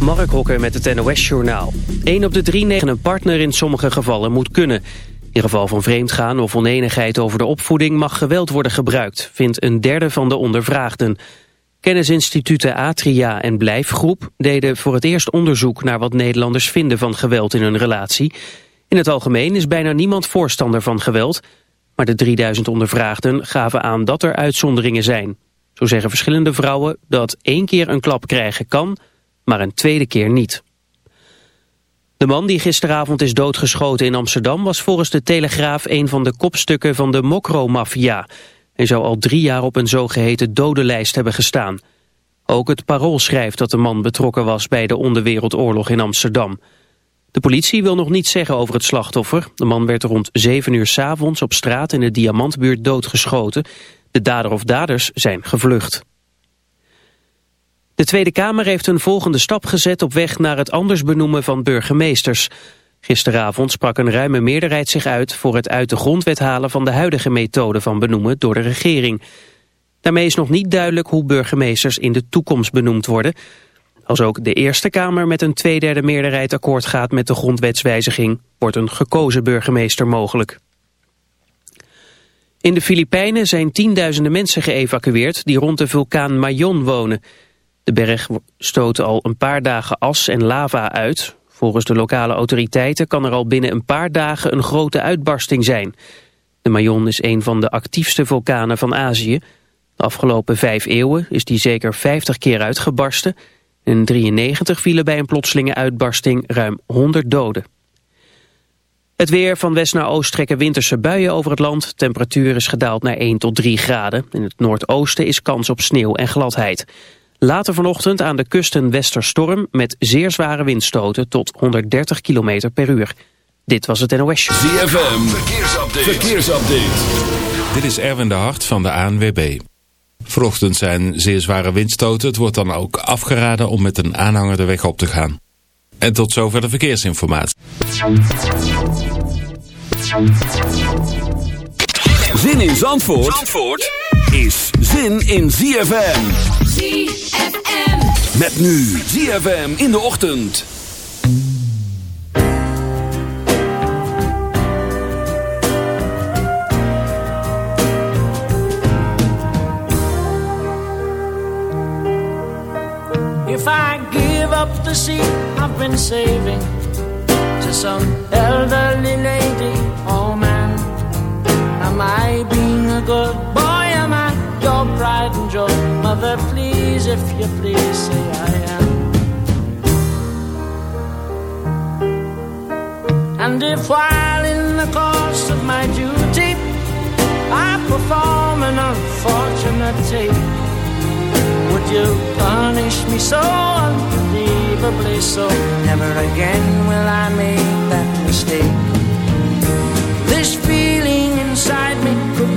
Mark Hokker met het NOS-journaal. Een op de drie negen een partner in sommige gevallen moet kunnen. In geval van vreemdgaan of oneenigheid over de opvoeding mag geweld worden gebruikt, vindt een derde van de ondervraagden. Kennisinstituten Atria en Blijfgroep deden voor het eerst onderzoek naar wat Nederlanders vinden van geweld in hun relatie. In het algemeen is bijna niemand voorstander van geweld, maar de 3000 ondervraagden gaven aan dat er uitzonderingen zijn. Zo zeggen verschillende vrouwen dat één keer een klap krijgen kan, maar een tweede keer niet. De man die gisteravond is doodgeschoten in Amsterdam was volgens de Telegraaf een van de kopstukken van de Mokro-maffia. Hij zou al drie jaar op een zogeheten dodenlijst hebben gestaan. Ook het Parool schrijft dat de man betrokken was bij de onderwereldoorlog in Amsterdam. De politie wil nog niets zeggen over het slachtoffer. De man werd rond 7 uur s'avonds op straat in de Diamantbuurt doodgeschoten. De dader of daders zijn gevlucht. De Tweede Kamer heeft een volgende stap gezet op weg naar het anders benoemen van burgemeesters. Gisteravond sprak een ruime meerderheid zich uit voor het uit de grondwet halen van de huidige methode van benoemen door de regering. Daarmee is nog niet duidelijk hoe burgemeesters in de toekomst benoemd worden. Als ook de Eerste Kamer met een tweederde meerderheid akkoord gaat met de grondwetswijziging, wordt een gekozen burgemeester mogelijk. In de Filipijnen zijn tienduizenden mensen geëvacueerd die rond de vulkaan Mayon wonen. De berg stoot al een paar dagen as en lava uit. Volgens de lokale autoriteiten kan er al binnen een paar dagen een grote uitbarsting zijn. De Mayon is een van de actiefste vulkanen van Azië. De afgelopen vijf eeuwen is die zeker 50 keer uitgebarsten. In 93 vielen bij een plotselinge uitbarsting ruim 100 doden. Het weer van west naar oost trekken winterse buien over het land. Temperatuur is gedaald naar 1 tot 3 graden. In het noordoosten is kans op sneeuw en gladheid. Later vanochtend aan de kust een westerstorm met zeer zware windstoten tot 130 km per uur. Dit was het NOS Show. ZFM, verkeersupdate. verkeersupdate. Dit is Erwin de Hart van de ANWB. Vanochtend zijn zeer zware windstoten. Het wordt dan ook afgeraden om met een aanhanger de weg op te gaan. En tot zover de verkeersinformatie. Zin in Zandvoort, Zandvoort is zin in ZFM. ZFM. Met nu ZFM in de ochtend. If I give up the seat I've been saving to some elderly lady, oh man, am I being a good boy? Pride and joy? Mother, please, if you please, say I am. And if while in the course of my duty I perform an unfortunate would you punish me so unbelievably so? Never again will I make that mistake. This feeling inside me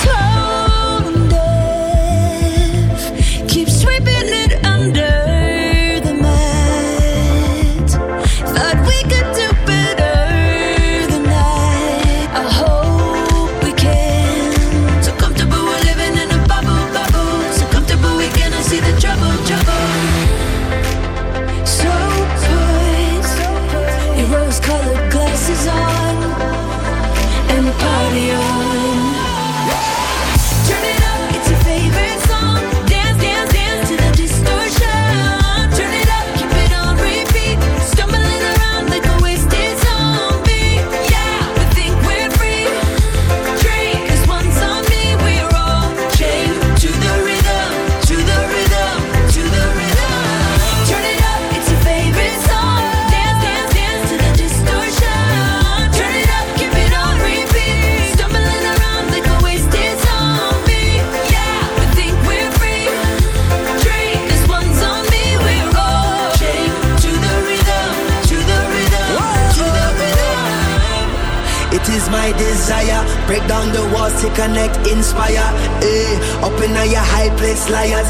close. liars.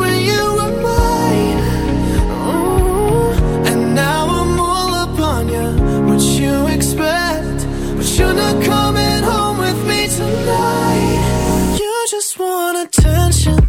You just want attention.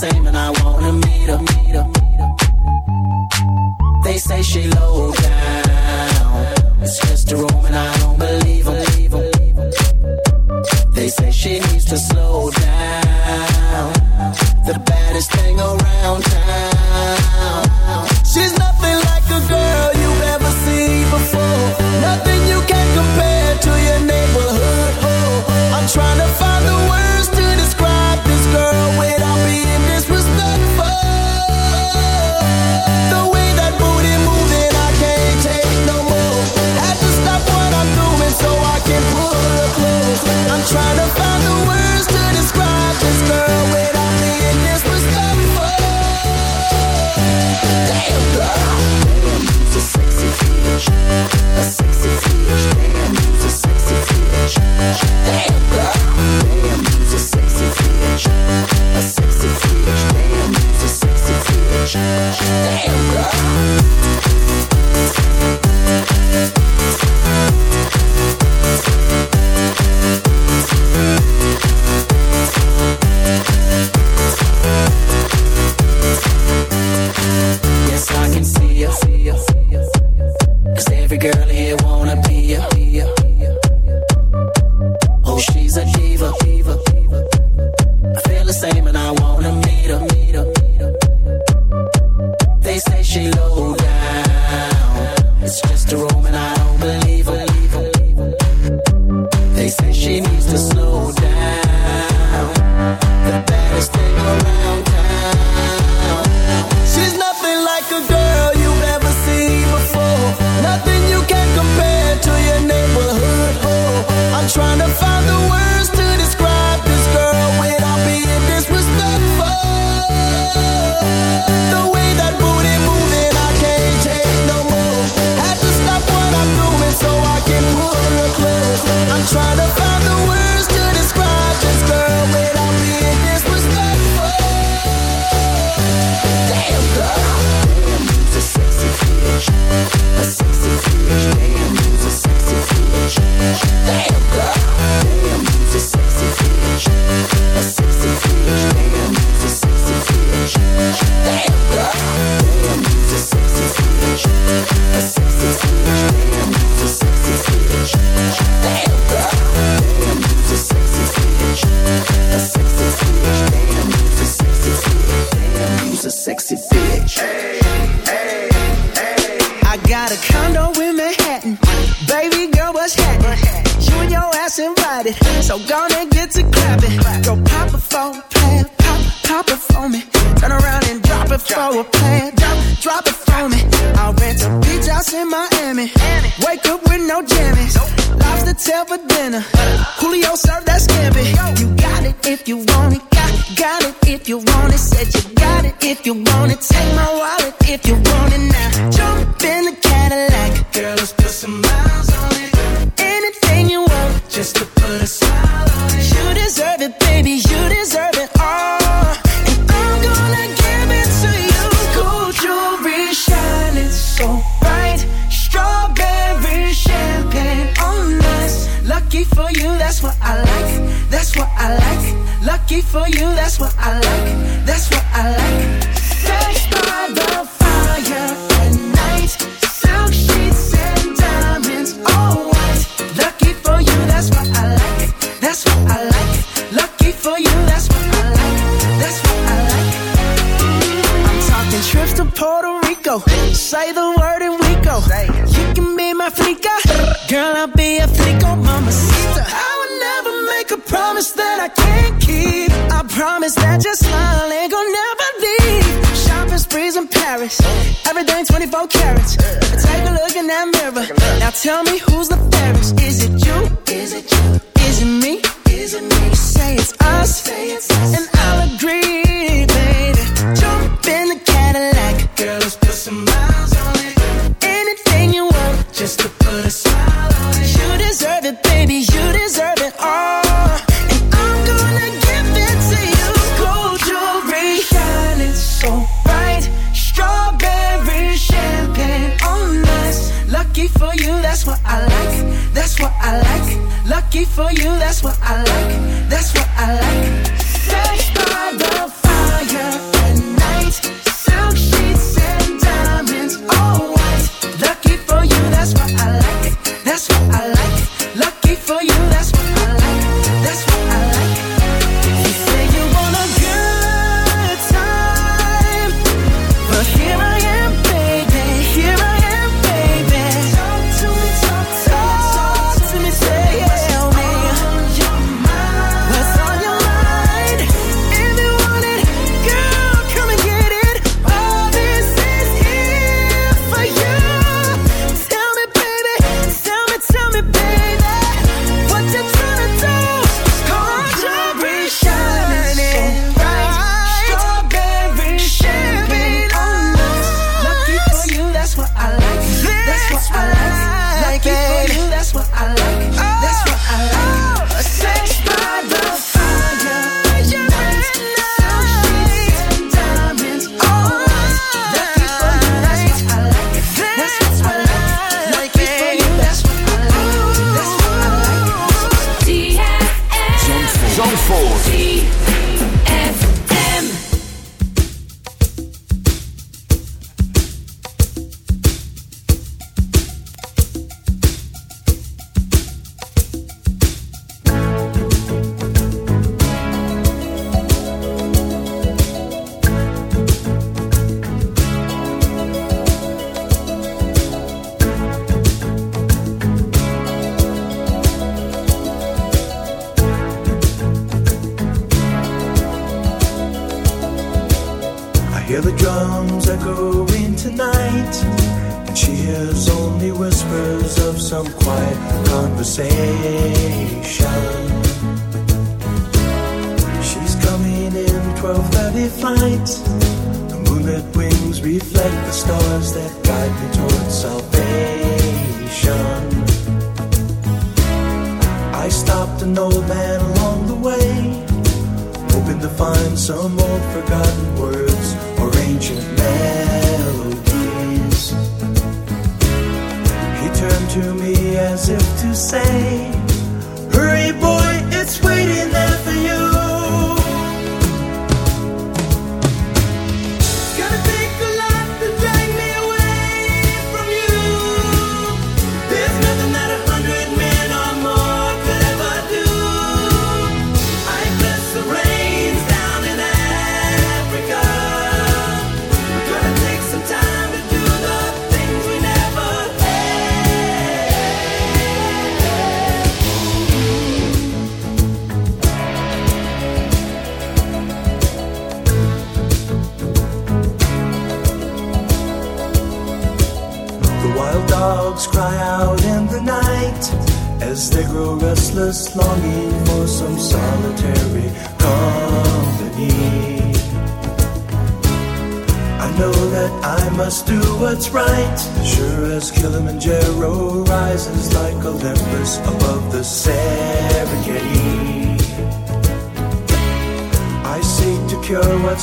same and I wanna meet her. They say she low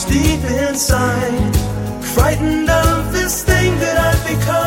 deep inside. Frightened of this thing that I've become.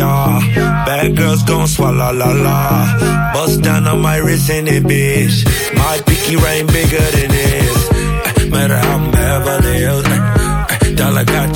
Bad girls gon' swallow la la. Bust down on my wrist in it, bitch. My pinky ring bigger than this. Eh, Matter how I'm Beverly Hills. eh, eh, Dollar got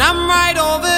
and I'm right over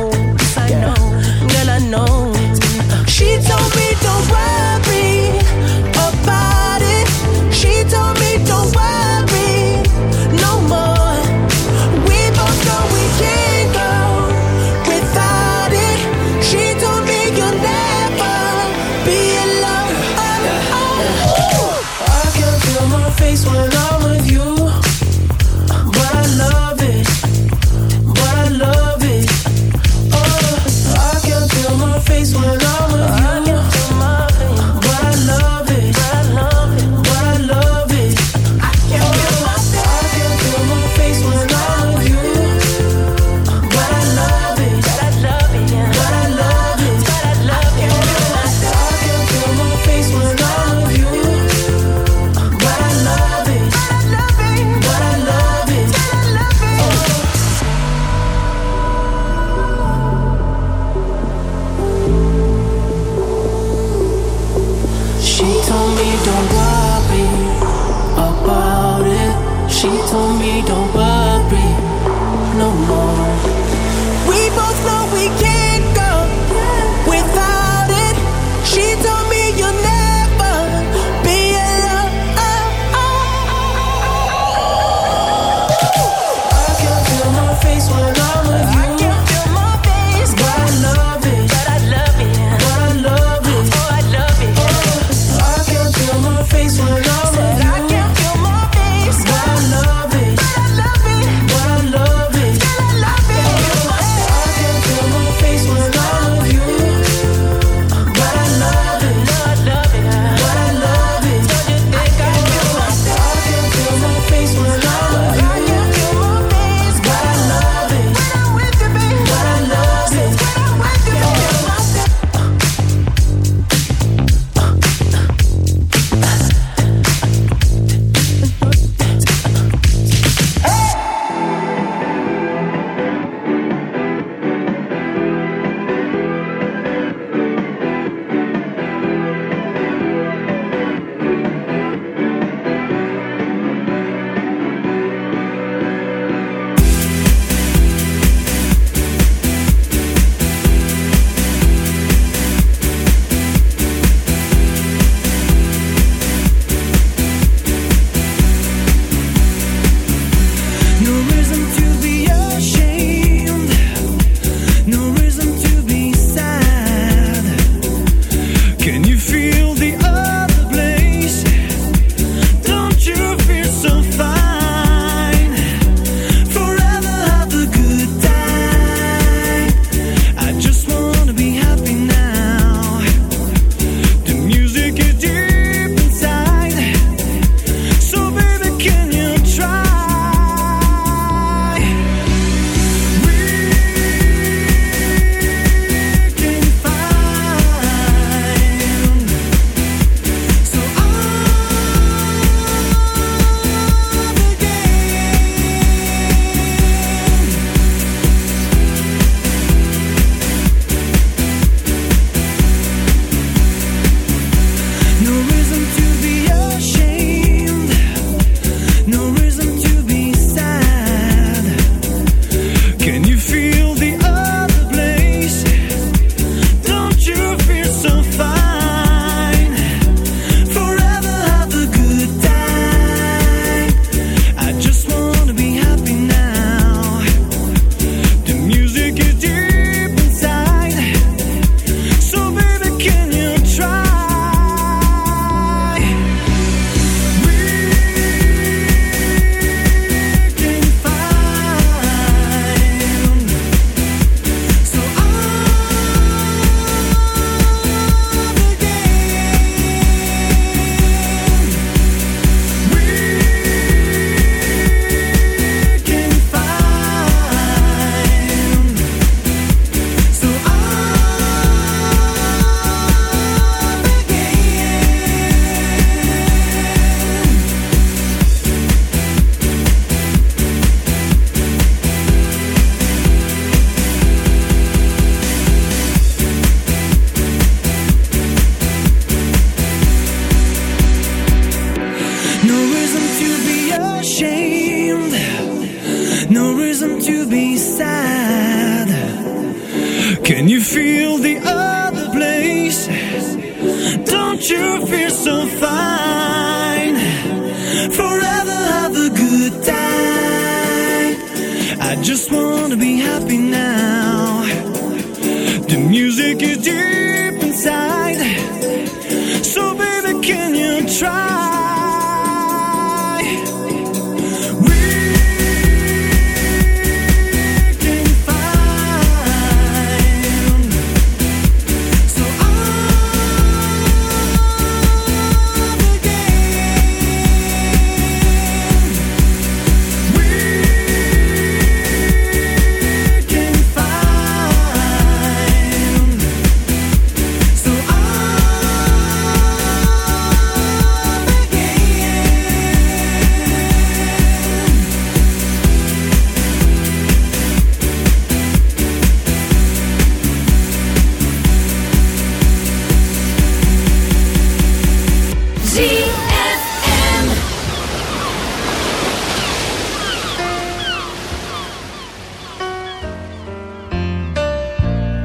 She told me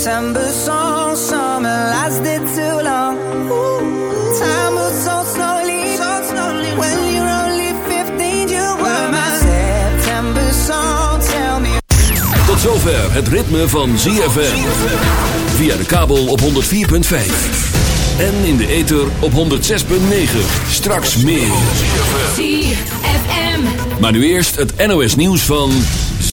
September song, summer lasted too long. Time was so slowly, so slowly. When you're only 15, you were my September song. Tell me. Tot zover het ritme van ZFM. Via de kabel op 104.5. En in de Eter op 106,9. Straks meer. Maar nu eerst het NOS nieuws van...